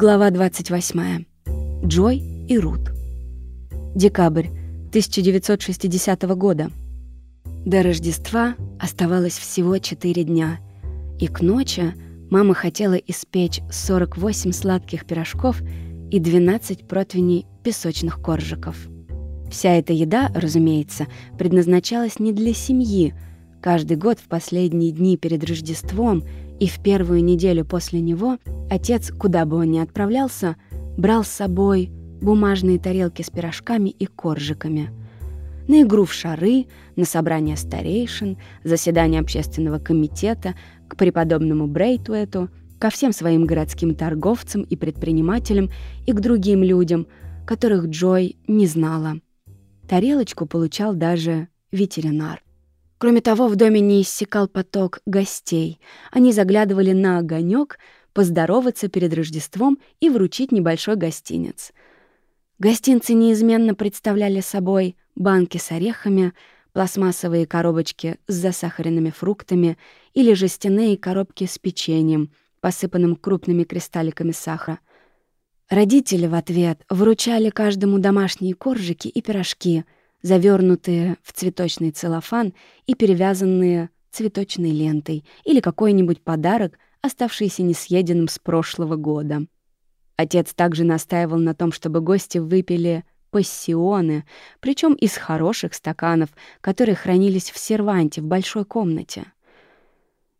Глава 28. Джой и Рут. Декабрь 1960 года. До Рождества оставалось всего 4 дня, и к ночи мама хотела испечь 48 сладких пирожков и 12 противней песочных коржиков. Вся эта еда, разумеется, предназначалась не для семьи. Каждый год в последние дни перед Рождеством и в первую неделю после него отец, куда бы он ни отправлялся, брал с собой бумажные тарелки с пирожками и коржиками. На игру в шары, на собрание старейшин, заседание общественного комитета, к преподобному Брейтуэту, ко всем своим городским торговцам и предпринимателям и к другим людям, которых Джой не знала. Тарелочку получал даже ветеринар. Кроме того, в доме не иссякал поток гостей. Они заглядывали на огонек, поздороваться перед Рождеством и вручить небольшой гостинец. Гостинцы неизменно представляли собой банки с орехами, пластмассовые коробочки с засахаренными фруктами или жестяные коробки с печеньем, посыпанным крупными кристалликами сахара. Родители в ответ вручали каждому домашние коржики и пирожки — завернутые в цветочный целлофан и перевязанные цветочной лентой или какой-нибудь подарок, оставшийся несъеденным с прошлого года. Отец также настаивал на том, чтобы гости выпили пассионы, причем из хороших стаканов, которые хранились в серванте в большой комнате.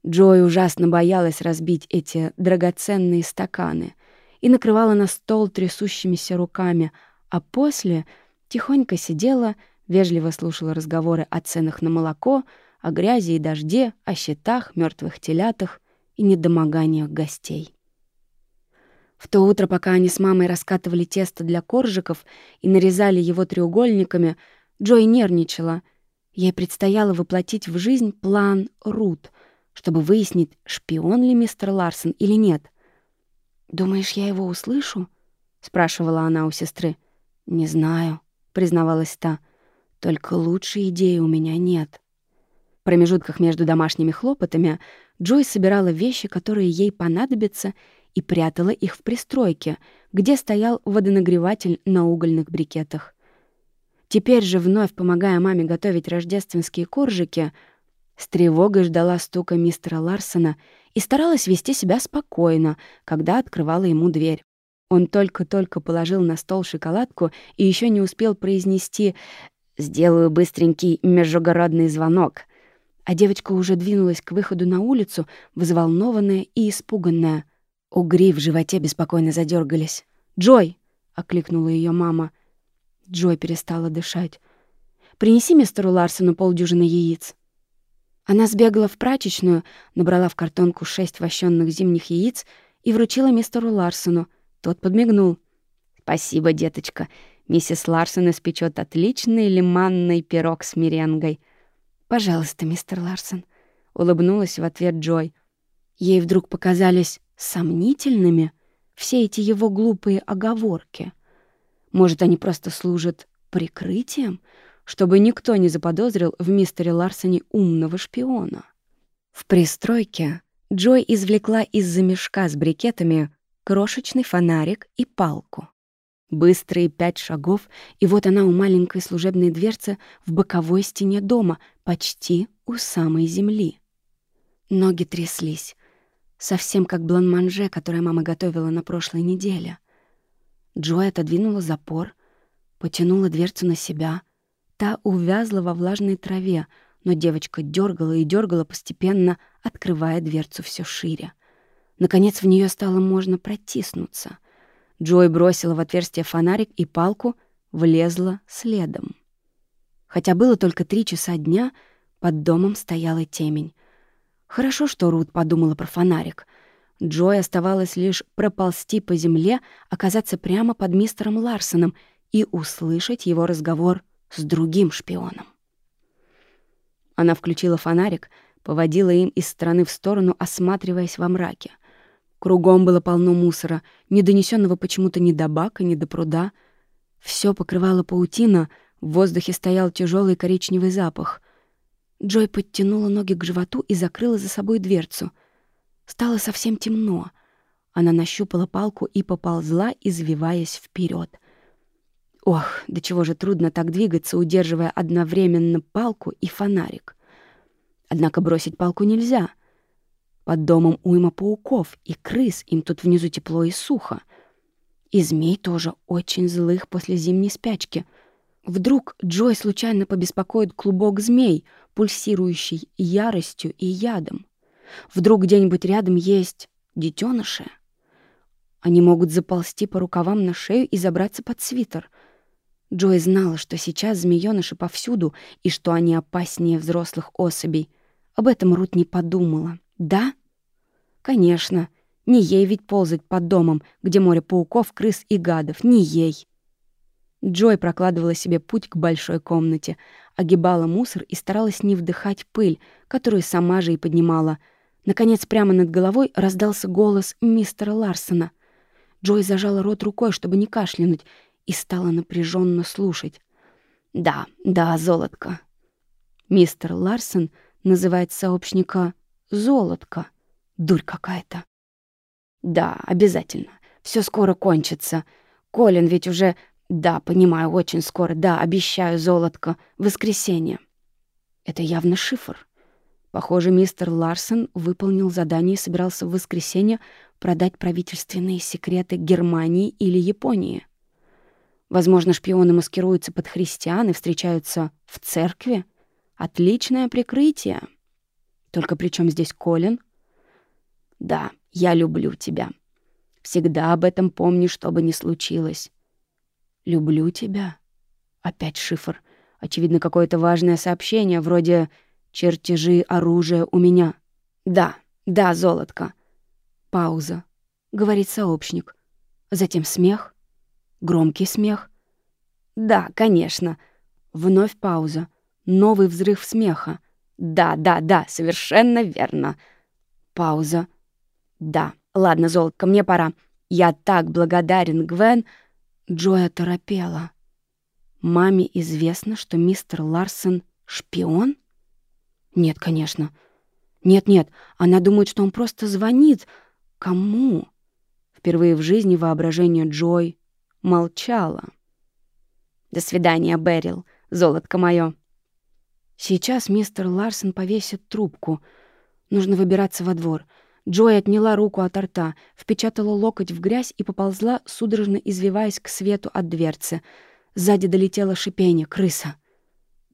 Джой ужасно боялась разбить эти драгоценные стаканы и накрывала на стол трясущимися руками, а после тихонько сидела вежливо слушала разговоры о ценах на молоко, о грязи и дожде, о счетах, мертвых телятах и недомоганиях гостей. В то утро, пока они с мамой раскатывали тесто для коржиков и нарезали его треугольниками, Джой нервничала. Ей предстояло воплотить в жизнь план Рут, чтобы выяснить, шпион ли мистер Ларсон или нет. «Думаешь, я его услышу?» — спрашивала она у сестры. «Не знаю», — признавалась та. Только лучшей идеи у меня нет. В промежутках между домашними хлопотами Джой собирала вещи, которые ей понадобятся, и прятала их в пристройке, где стоял водонагреватель на угольных брикетах. Теперь же, вновь помогая маме готовить рождественские коржики, с тревогой ждала стука мистера Ларсона и старалась вести себя спокойно, когда открывала ему дверь. Он только-только положил на стол шоколадку и еще не успел произнести Сделаю быстренький междугородный звонок. А девочка уже двинулась к выходу на улицу, взволнованная и испуганная. Угри в животе беспокойно задергались. «Джой!» — окликнула ее мама. Джой перестала дышать. «Принеси мистеру Ларсону полдюжины яиц». Она сбегала в прачечную, набрала в картонку шесть вощенных зимних яиц и вручила мистеру Ларсону. Тот подмигнул. «Спасибо, деточка. Миссис Ларсон испечет отличный лиманный пирог с меренгой. «Пожалуйста, мистер Ларсон», — улыбнулась в ответ Джой. Ей вдруг показались сомнительными все эти его глупые оговорки. Может, они просто служат прикрытием, чтобы никто не заподозрил в мистере Ларсоне умного шпиона. В пристройке Джой извлекла из-за мешка с брикетами крошечный фонарик и палку. Быстрые пять шагов, и вот она у маленькой служебной дверцы в боковой стене дома, почти у самой земли. Ноги тряслись, совсем как бланманже, которое мама готовила на прошлой неделе. Джой отодвинула запор, потянула дверцу на себя. Та увязла во влажной траве, но девочка дергала и дергала постепенно, открывая дверцу все шире. Наконец в нее стало можно протиснуться — Джой бросила в отверстие фонарик и палку, влезла следом. Хотя было только три часа дня, под домом стояла темень. Хорошо, что Рут подумала про фонарик. Джой оставалось лишь проползти по земле, оказаться прямо под мистером Ларсоном и услышать его разговор с другим шпионом. Она включила фонарик, поводила им из стороны в сторону, осматриваясь во мраке. Кругом было полно мусора, не донесенного почему-то ни до бака, ни до пруда. Все покрывало паутина, в воздухе стоял тяжелый коричневый запах. Джой подтянула ноги к животу и закрыла за собой дверцу. Стало совсем темно. Она нащупала палку и поползла, извиваясь вперед. Ох, до чего же трудно так двигаться, удерживая одновременно палку и фонарик. Однако бросить палку нельзя. Под домом уйма пауков и крыс, им тут внизу тепло и сухо. И змей тоже очень злых после зимней спячки. Вдруг Джой случайно побеспокоит клубок змей, пульсирующий яростью и ядом. Вдруг где-нибудь рядом есть детеныши. Они могут заползти по рукавам на шею и забраться под свитер. Джой знала, что сейчас змеёныши повсюду и что они опаснее взрослых особей. Об этом Рут не подумала. Да? Конечно. Не ей ведь ползать под домом, где море пауков, крыс и гадов. Не ей. Джой прокладывала себе путь к большой комнате, огибала мусор и старалась не вдыхать пыль, которую сама же и поднимала. Наконец, прямо над головой раздался голос мистера Ларсона. Джой зажала рот рукой, чтобы не кашлянуть, и стала напряженно слушать. «Да, да, золотко». Мистер Ларсон называет сообщника «золотко». Дурь какая-то. «Да, обязательно. Все скоро кончится. Колин ведь уже да, понимаю, очень скоро. Да, обещаю, золотко. Воскресенье. Это явно шифр. Похоже, мистер Ларсон выполнил задание и собирался в воскресенье продать правительственные секреты Германии или Японии. Возможно, шпионы маскируются под христиан и встречаются в церкви. Отличное прикрытие. Только при чем здесь Колин? Да, я люблю тебя. Всегда об этом помни, что бы ни случилось. «Люблю тебя». Опять шифр. Очевидно, какое-то важное сообщение, вроде «Чертежи оружия у меня». «Да, да, золотко». Пауза. Говорит сообщник. Затем смех. Громкий смех. «Да, конечно». Вновь пауза. Новый взрыв смеха. «Да, да, да, совершенно верно». Пауза. «Да, ладно, золотко, мне пора. Я так благодарен, Гвен. Джоя торопела. Маме известно, что мистер Ларсон шпион? Нет, конечно. Нет-нет, она думает, что он просто звонит. Кому? Впервые в жизни воображение Джой молчало. «До свидания, Берил, золотко моё». Сейчас мистер Ларсон повесит трубку. Нужно выбираться во двор — Джой отняла руку от рта, впечатала локоть в грязь и поползла, судорожно извиваясь к свету от дверцы. Сзади долетело шипение крыса.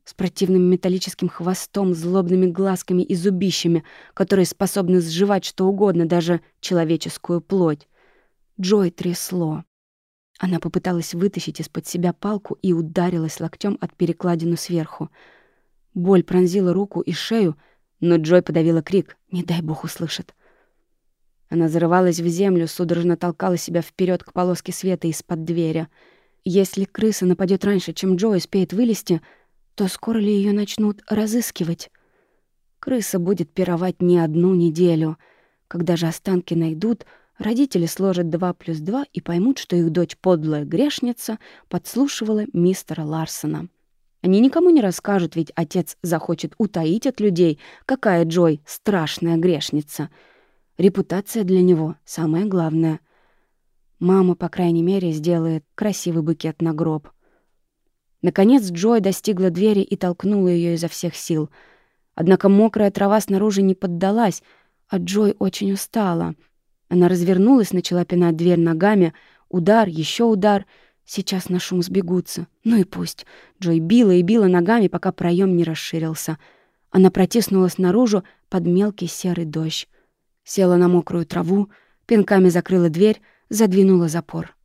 С противным металлическим хвостом, злобными глазками и зубищами, которые способны сживать что угодно, даже человеческую плоть. Джой трясло. Она попыталась вытащить из-под себя палку и ударилась локтем от перекладину сверху. Боль пронзила руку и шею, но Джой подавила крик. «Не дай бог услышит!» Она зарывалась в землю, судорожно толкала себя вперед к полоске света из-под двери. Если крыса нападет раньше, чем Джо успеет вылезти, то скоро ли ее начнут разыскивать? Крыса будет пировать не одну неделю. Когда же останки найдут, родители сложат два плюс два и поймут, что их дочь подлая грешница подслушивала мистера Ларсона. Они никому не расскажут, ведь отец захочет утаить от людей, какая Джой страшная грешница — Репутация для него — самое главное. Мама, по крайней мере, сделает красивый букет на гроб. Наконец Джой достигла двери и толкнула ее изо всех сил. Однако мокрая трава снаружи не поддалась, а Джой очень устала. Она развернулась, начала пинать дверь ногами. Удар, еще удар. Сейчас на шум сбегутся. Ну и пусть. Джой била и била ногами, пока проем не расширился. Она протиснулась наружу под мелкий серый дождь села на мокрую траву, пинками закрыла дверь, задвинула запор.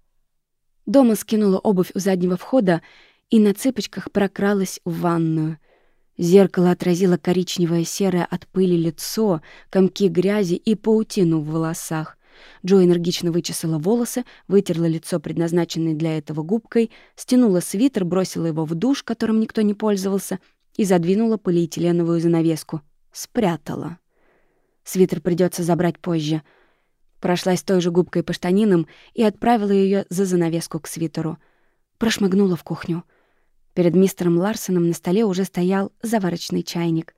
Дома скинула обувь у заднего входа и на цыпочках прокралась в ванную. Зеркало отразило коричневое серое от пыли лицо, комки грязи и паутину в волосах. Джо энергично вычесала волосы, вытерла лицо, предназначенное для этого губкой, стянула свитер, бросила его в душ, которым никто не пользовался, и задвинула полиэтиленовую занавеску. Спрятала. Свитер придется забрать позже. Прошлась той же губкой по штанинам и отправила ее за занавеску к свитеру. Прошмыгнула в кухню. Перед мистером Ларсоном на столе уже стоял заварочный чайник.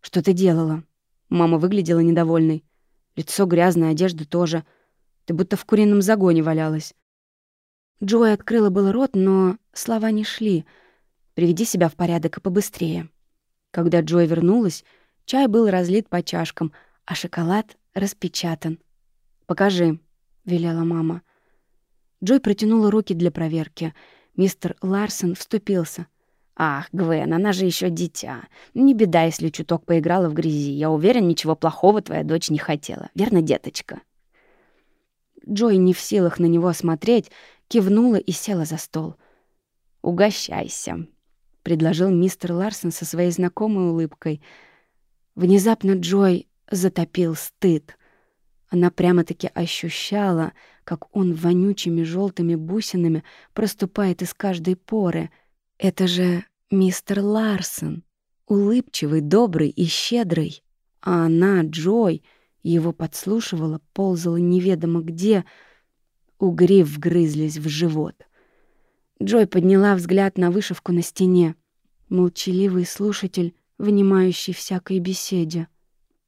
«Что ты делала?» Мама выглядела недовольной. Лицо грязное, одежда тоже. Ты будто в курином загоне валялась». Джой открыла был рот, но слова не шли. «Приведи себя в порядок и побыстрее». Когда Джой вернулась, чай был разлит по чашкам, а шоколад распечатан. «Покажи», — велела мама. Джой протянула руки для проверки. Мистер Ларсон вступился. «Ах, Гвен, она же еще дитя. Не беда, если чуток поиграла в грязи. Я уверен, ничего плохого твоя дочь не хотела. Верно, деточка?» Джой, не в силах на него смотреть, кивнула и села за стол. «Угощайся», — предложил мистер Ларсон со своей знакомой улыбкой. Внезапно Джой затопил стыд. Она прямо-таки ощущала, как он вонючими желтыми бусинами проступает из каждой поры. Это же мистер Ларсон, улыбчивый, добрый и щедрый. А она, Джой, его подслушивала, ползала неведомо где. Угри вгрызлись в живот. Джой подняла взгляд на вышивку на стене. Молчаливый слушатель, внимающий всякой беседе.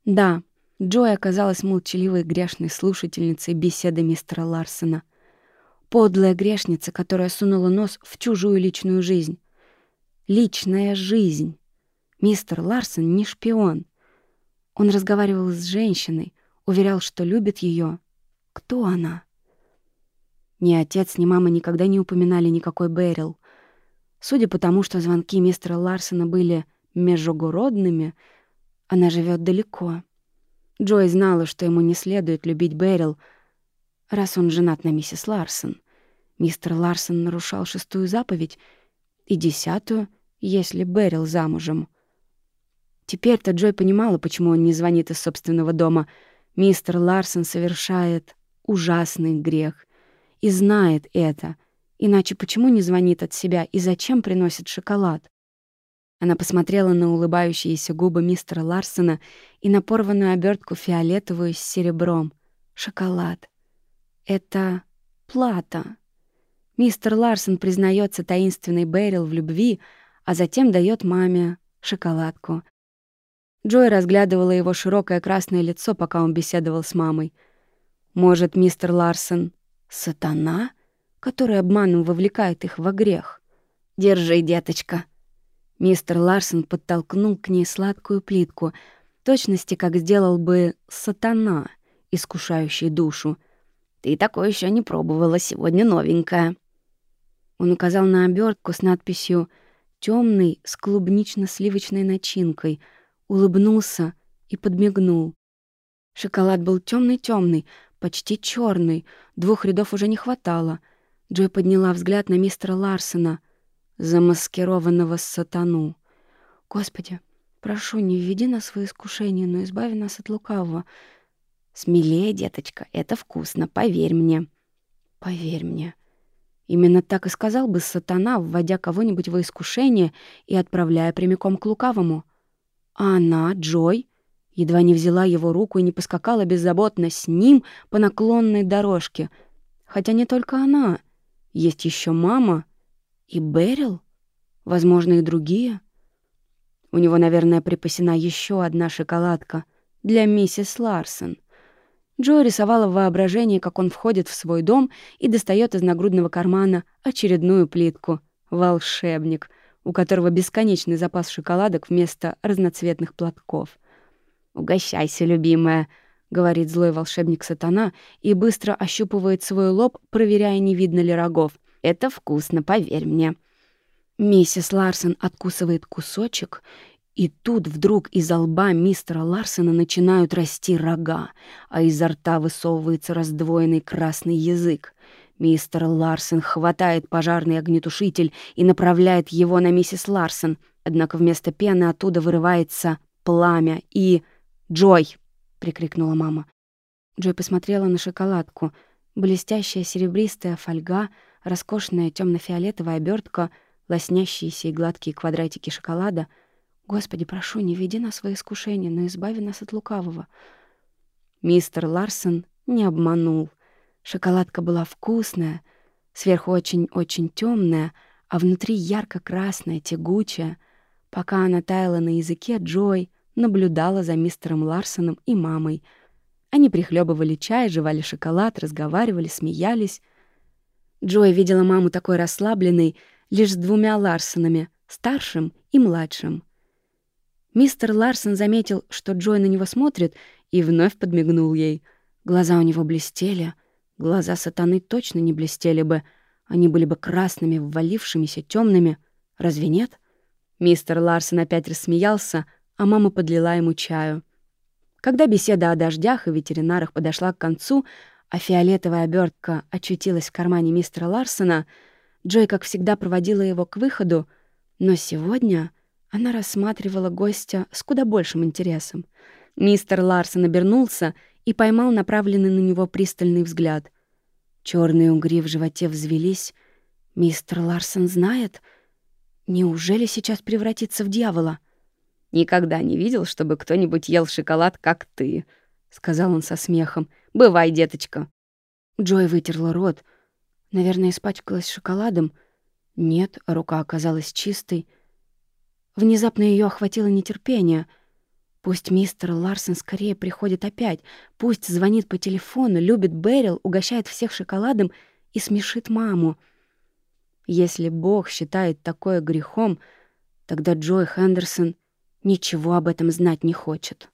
Да, Джой оказалась молчаливой грешной слушательницей беседы мистера Ларсона. Подлая грешница, которая сунула нос в чужую личную жизнь. Личная жизнь. Мистер Ларсон не шпион. Он разговаривал с женщиной, уверял, что любит ее. Кто она? Ни отец, ни мама никогда не упоминали никакой Берил. Судя по тому, что звонки мистера Ларсона были межгородными, она живет далеко. Джой знала, что ему не следует любить Берил, раз он женат на миссис Ларсон. Мистер Ларсон нарушал шестую заповедь и десятую, если Берил замужем. Теперь-то Джой понимала, почему он не звонит из собственного дома. Мистер Ларсон совершает ужасный грех и знает это. Иначе почему не звонит от себя и зачем приносит шоколад? Она посмотрела на улыбающиеся губы мистера Ларсона и на порванную обертку фиолетовую с серебром. Шоколад. Это плата. Мистер Ларсон признается таинственный Бэрил в любви, а затем дает маме шоколадку. Джой разглядывала его широкое красное лицо, пока он беседовал с мамой. Может, мистер Ларсон — сатана, который обманом вовлекает их во грех? «Держи, деточка», Мистер Ларсон подтолкнул к ней сладкую плитку, точности, как сделал бы сатана, искушающий душу. «Ты такое еще не пробовала, сегодня новенькая». Он указал на обертку с надписью «Темный с клубнично-сливочной начинкой», улыбнулся и подмигнул. Шоколад был темный темный почти черный, двух рядов уже не хватало. Джой подняла взгляд на мистера Ларсона замаскированного сатану. Господи, прошу, не введи нас в искушение, но избави нас от лукавого. Смелее, деточка, это вкусно, поверь мне. Поверь мне. Именно так и сказал бы сатана, вводя кого-нибудь во искушение и отправляя прямиком к лукавому. А она, Джой, едва не взяла его руку и не поскакала беззаботно с ним по наклонной дорожке. Хотя не только она. Есть еще мама — и Берил? Возможно, и другие? У него, наверное, припасена еще одна шоколадка для миссис Ларсон. Джо рисовала в воображении, как он входит в свой дом и достает из нагрудного кармана очередную плитку. Волшебник, у которого бесконечный запас шоколадок вместо разноцветных платков. «Угощайся, любимая», — говорит злой волшебник сатана и быстро ощупывает свой лоб, проверяя, не видно ли рогов. Это вкусно, поверь мне». Миссис Ларсон откусывает кусочек, и тут вдруг из лба мистера Ларсона начинают расти рога, а изо рта высовывается раздвоенный красный язык. Мистер Ларсон хватает пожарный огнетушитель и направляет его на миссис Ларсон, однако вместо пены оттуда вырывается пламя и... «Джой!» — прикрикнула мама. Джой посмотрела на шоколадку. Блестящая серебристая фольга — роскошная темно-фиолетовая обертка, лоснящиеся и гладкие квадратики шоколада. Господи, прошу, не веди нас во искушение, но избави нас от лукавого. Мистер Ларсон не обманул. Шоколадка была вкусная, сверху очень-очень темная, а внутри ярко-красная, тягучая. Пока она таяла на языке, Джой наблюдала за мистером Ларсоном и мамой. Они прихлебывали чай, жевали шоколад, разговаривали, смеялись. Джой видела маму такой расслабленной лишь с двумя Ларсонами, старшим и младшим. Мистер Ларсон заметил, что Джой на него смотрит, и вновь подмигнул ей. Глаза у него блестели. Глаза сатаны точно не блестели бы. Они были бы красными, ввалившимися, темными. Разве нет? Мистер Ларсон опять рассмеялся, а мама подлила ему чаю. Когда беседа о дождях и ветеринарах подошла к концу, а фиолетовая обертка очутилась в кармане мистера Ларсона, Джой, как всегда, проводила его к выходу, но сегодня она рассматривала гостя с куда большим интересом. Мистер Ларсон обернулся и поймал направленный на него пристальный взгляд. Черные угри в животе взвелись. Мистер Ларсон знает? Неужели сейчас превратится в дьявола? «Никогда не видел, чтобы кто-нибудь ел шоколад, как ты», — сказал он со смехом. «Бывай, деточка». Джой вытерла рот. Наверное, испачкалась шоколадом. Нет, рука оказалась чистой. Внезапно ее охватило нетерпение. Пусть мистер Ларсон скорее приходит опять, пусть звонит по телефону, любит Берил, угощает всех шоколадом и смешит маму. Если Бог считает такое грехом, тогда Джой Хендерсон ничего об этом знать не хочет.